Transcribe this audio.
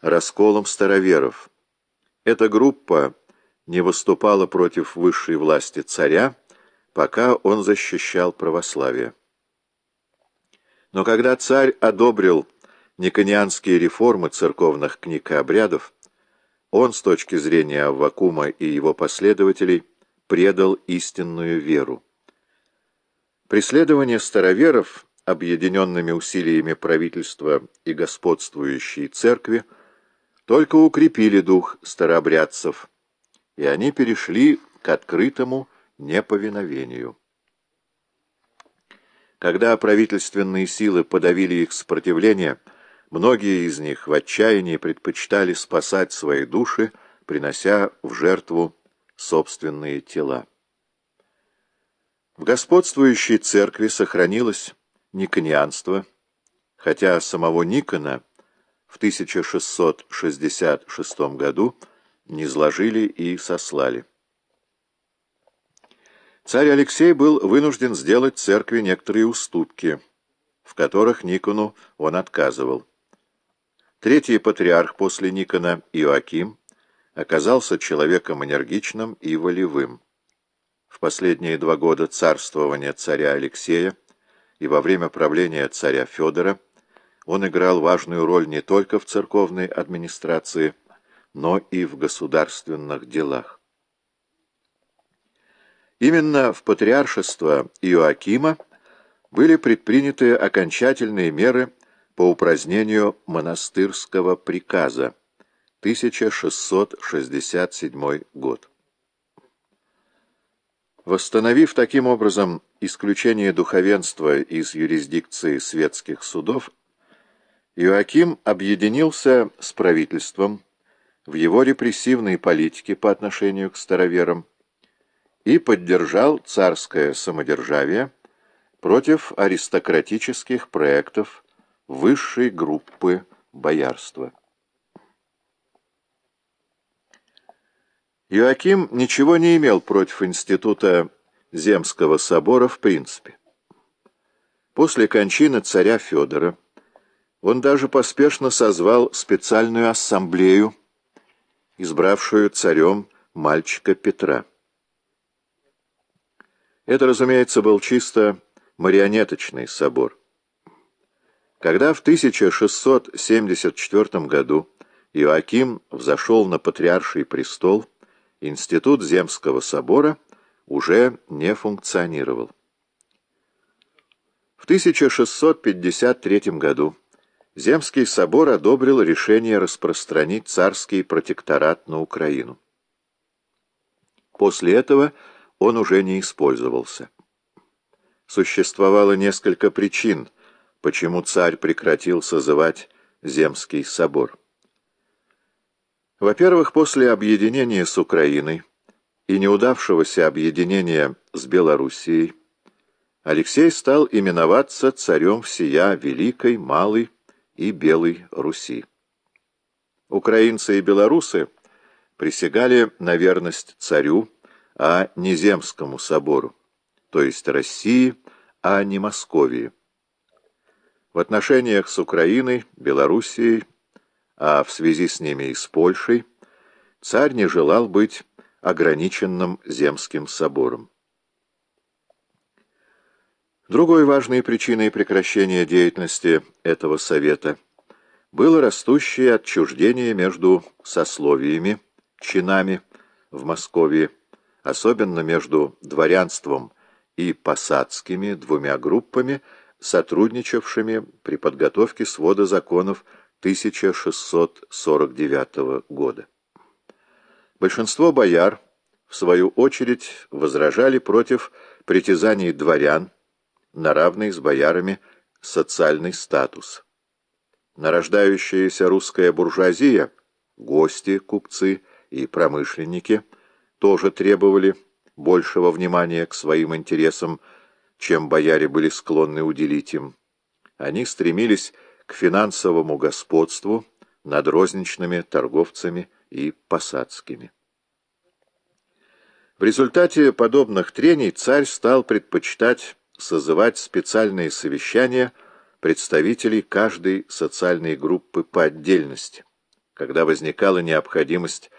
расколом староверов. Эта группа не выступала против высшей власти царя, пока он защищал православие. Но когда царь одобрил никонианские реформы церковных книг и обрядов, он, с точки зрения Аввакума и его последователей, предал истинную веру. Преследование староверов, объединенными усилиями правительства и господствующей церкви, только укрепили дух старообрядцев, и они перешли к открытому неповиновению. Когда правительственные силы подавили их сопротивление, многие из них в отчаянии предпочитали спасать свои души, принося в жертву собственные тела. В господствующей церкви сохранилось никонианство, хотя самого Никона в 1666 году низложили и сослали. Царь Алексей был вынужден сделать церкви некоторые уступки, в которых Никону он отказывал. Третий патриарх после Никона, Иоаким, оказался человеком энергичным и волевым. В последние два года царствования царя Алексея и во время правления царя Федора он играл важную роль не только в церковной администрации, но и в государственных делах. Именно в патриаршество Иоакима были предприняты окончательные меры по упразднению монастырского приказа 1667 год. Восстановив таким образом исключение духовенства из юрисдикции светских судов, Иоаким объединился с правительством в его репрессивной политике по отношению к староверам, и поддержал царское самодержавие против аристократических проектов высшей группы боярства. Иоаким ничего не имел против института Земского собора в принципе. После кончины царя Федора он даже поспешно созвал специальную ассамблею, избравшую царем мальчика Петра. Это, разумеется, был чисто марионеточный собор. Когда в 1674 году Иоаким взошел на патриарший престол, институт Земского собора уже не функционировал. В 1653 году Земский собор одобрил решение распространить царский протекторат на Украину. После этого он уже не использовался. Существовало несколько причин, почему царь прекратил созывать Земский собор. Во-первых, после объединения с Украиной и неудавшегося объединения с Белоруссией, Алексей стал именоваться царем всея Великой, Малой и Белой Руси. Украинцы и белорусы присягали на верность царю, а не Земскому собору, то есть России, а не Московии. В отношениях с Украиной, Белоруссией, а в связи с ними и с Польшей, царь не желал быть ограниченным Земским собором. Другой важной причиной прекращения деятельности этого совета было растущее отчуждение между сословиями, чинами в Москве особенно между дворянством и посадскими двумя группами, сотрудничавшими при подготовке свода законов 1649 года. Большинство бояр, в свою очередь, возражали против притязаний дворян на равный с боярами социальный статус. Нарождающаяся русская буржуазия, гости, купцы и промышленники – тоже требовали большего внимания к своим интересам, чем бояре были склонны уделить им. Они стремились к финансовому господству над розничными торговцами и посадскими. В результате подобных трений царь стал предпочитать созывать специальные совещания представителей каждой социальной группы по отдельности когда возникала необходимость